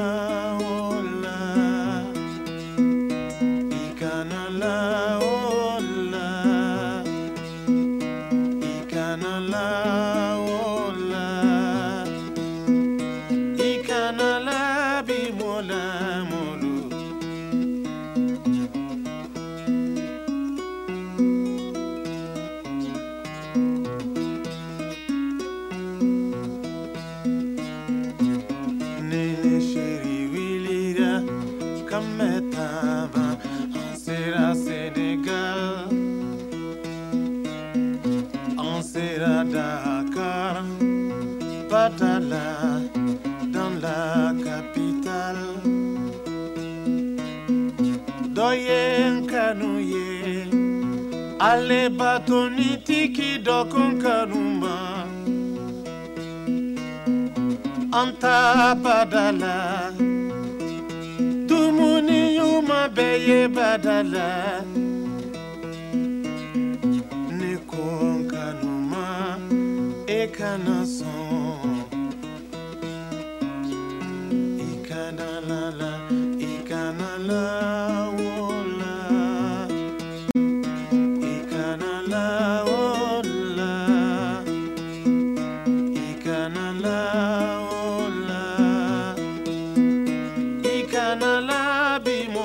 la Patala dans la capitale. Doyen Kanouye Ale batonitiki dokon kanuma anta badala dumuni yuma beye badala. Ne kon kanuma e son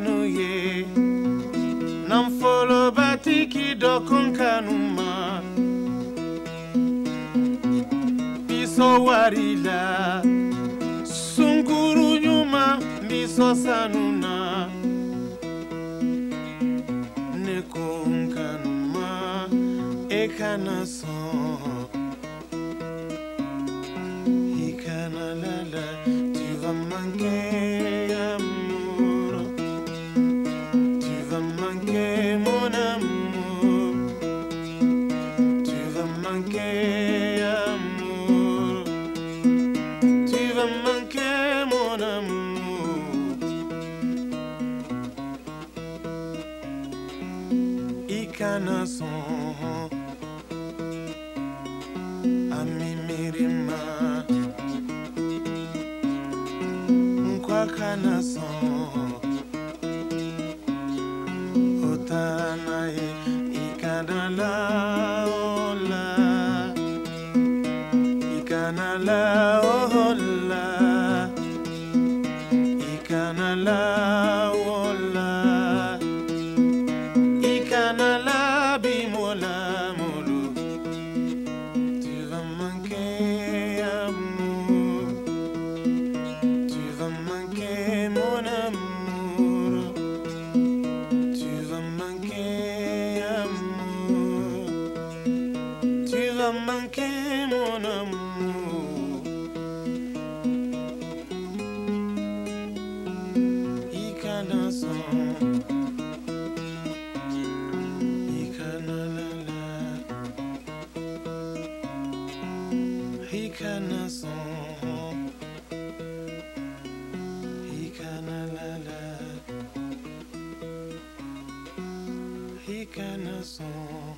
Doyen Kanouye, Namfolo Batiki Dokon Kanuma. Biso Warila, Sunkuru Nyuma, Biso Sanuna. ne ko n kanu ma e kana sɔn lala manquer ikana manquer mon amour Ikana son Ikanalala, Ikanason, Ikanalala, Ikanason.